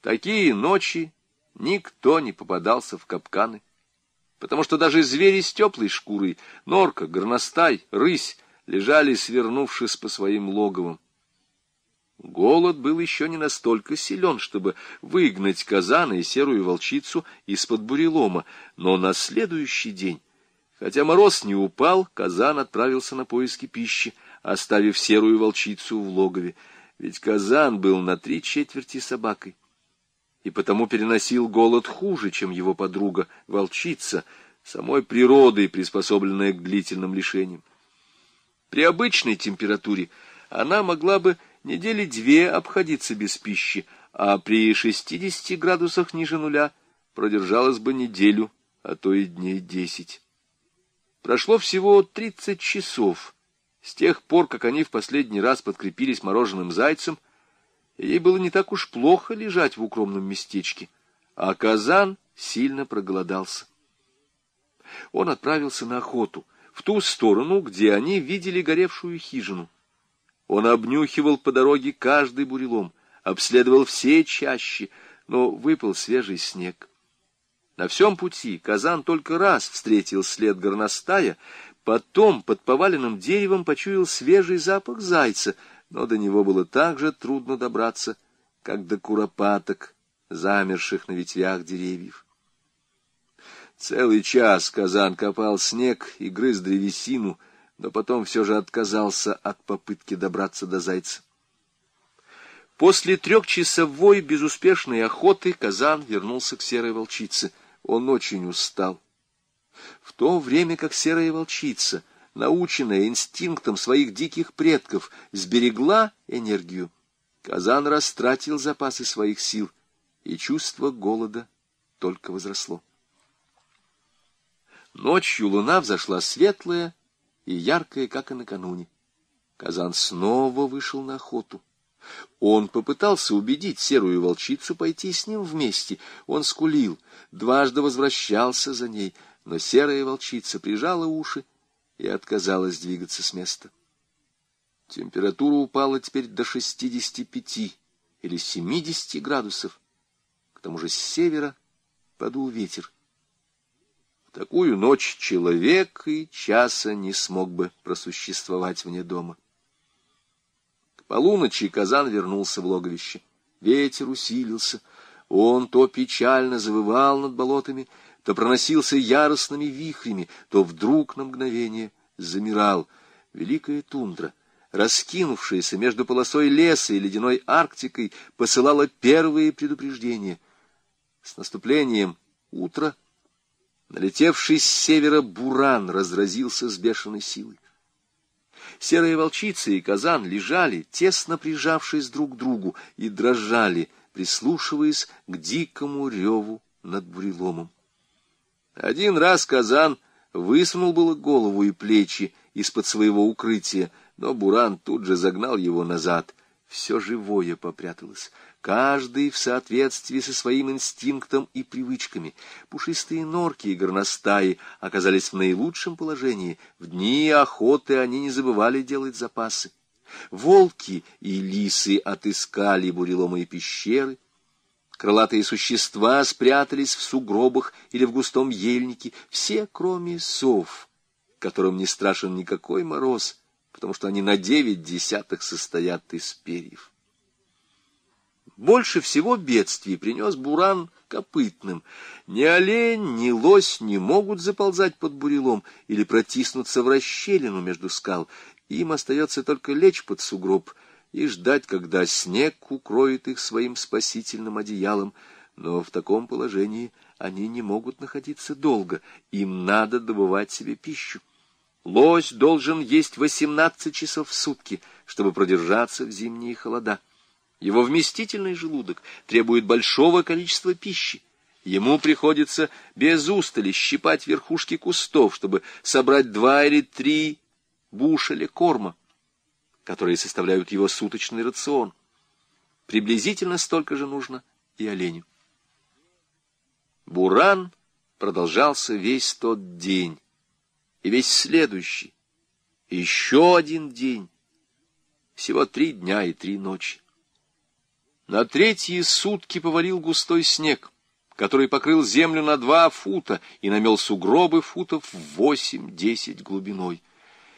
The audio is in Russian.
Такие ночи никто не попадался в капканы, потому что даже звери с теплой шкурой, норка, горностай, рысь, лежали, свернувшись по своим логовам. Голод был еще не настолько силен, чтобы выгнать казана и серую волчицу из-под бурелома, но на следующий день, хотя мороз не упал, казан отправился на поиски пищи, оставив серую волчицу в логове, ведь казан был на три четверти собакой и потому переносил голод хуже, чем его подруга, волчица, самой природой приспособленная к длительным лишениям. При обычной температуре она могла бы недели две обходиться без пищи, а при 60 градусах ниже нуля продержалась бы неделю, а то и дней десять. Прошло всего 30 часов с тех пор, как они в последний раз подкрепились мороженым зайцем — Ей было не так уж плохо лежать в укромном местечке, а Казан сильно проголодался. Он отправился на охоту, в ту сторону, где они видели горевшую хижину. Он обнюхивал по дороге каждый бурелом, обследовал все чаще, но выпал свежий снег. На всем пути Казан только раз встретил след горностая, потом под поваленным деревом почуял свежий запах зайца — но до него было так же трудно добраться, как до куропаток, замерших на ветвях деревьев. Целый час казан копал снег и грыз древесину, но потом все же отказался от попытки добраться до зайца. После трехчасовой безуспешной охоты казан вернулся к серой волчице. Он очень устал. В то время как серая волчица наученная инстинктом своих диких предков, сберегла энергию, Казан растратил запасы своих сил, и чувство голода только возросло. Ночью луна взошла светлая и яркая, как и накануне. Казан снова вышел на охоту. Он попытался убедить серую волчицу пойти с ним вместе. Он скулил, дважды возвращался за ней, но серая волчица прижала уши и отказалась двигаться с места. Температура упала теперь до 65 или 70 градусов. К тому же с севера подул ветер. В такую ночь человек и часа не смог бы просуществовать вне дома. К полуночи Казан вернулся в логовище. Ветер усилился. Он то печально завывал над болотами, то проносился яростными вихрями, то вдруг на мгновение замирал. Великая тундра, раскинувшаяся между полосой леса и ледяной Арктикой, посылала первые предупреждения. С наступлением утра налетевший с севера буран разразился с бешеной силой. Серая волчица и казан лежали, тесно прижавшись друг к другу, и дрожали, прислушиваясь к дикому реву над буреломом. Один раз казан высунул было голову и плечи из-под своего укрытия, но Буран тут же загнал его назад. Все живое попряталось, каждый в соответствии со своим инстинктом и привычками. Пушистые норки и горностаи оказались в наилучшем положении. В дни охоты они не забывали делать запасы. Волки и лисы отыскали буреломые пещеры, Крылатые существа спрятались в сугробах или в густом ельнике, все, кроме сов, которым не страшен никакой мороз, потому что они на девять десятых состоят из перьев. Больше всего бедствий принес буран копытным. Ни олень, ни лось не могут заползать под бурелом или протиснуться в расщелину между скал. Им остается только лечь под сугроб — и ждать, когда снег укроет их своим спасительным одеялом, но в таком положении они не могут находиться долго, им надо добывать себе пищу. Лось должен есть 18 часов в сутки, чтобы продержаться в зимние холода. Его вместительный желудок требует большого количества пищи. Ему приходится без устали щипать верхушки кустов, чтобы собрать два или три бушеля корма которые составляют его суточный рацион. Приблизительно столько же нужно и оленю. Буран продолжался весь тот день, и весь следующий, еще один день, всего три дня и три ночи. На третьи сутки повалил густой снег, который покрыл землю на два фута и намел сугробы футов восемь-десять глубиной.